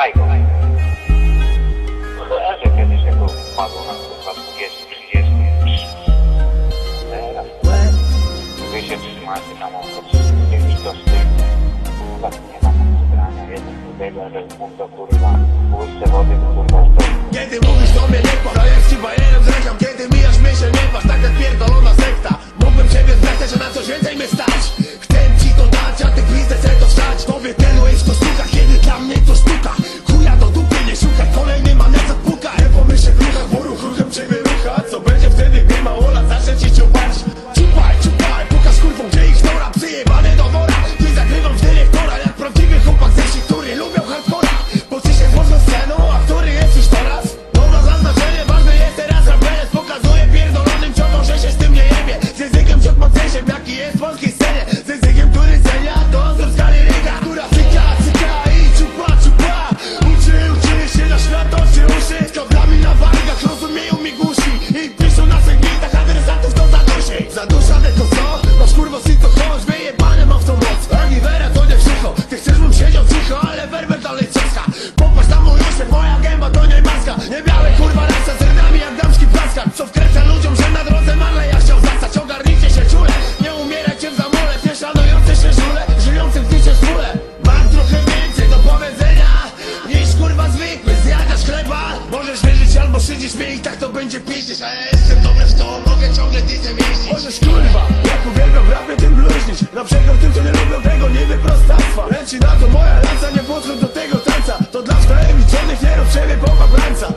Tajgo. Kojarzę kiedyś, jak wpadło na kurwa 20, 30. Teraz wy się trzymacie tam od tymi to z tym. Tak nie ma tam zebrania, jeden drugiego, że mógł do kurwa, łyżce wody, kurwa, 这些 Albo siedzisz mnie i tak to będzie pięćdziesz A ja jestem dobry w to, mogę ciągle diesem jeździć Możesz kurwa, jak uwielbiam w tym bluźnić Na przegram tym, co nie lubią tego niby prostactwa Leci na to moja lanca, nie podchodź do tego tańca. To dla wtajemniczonych nie rób siebie popa brańca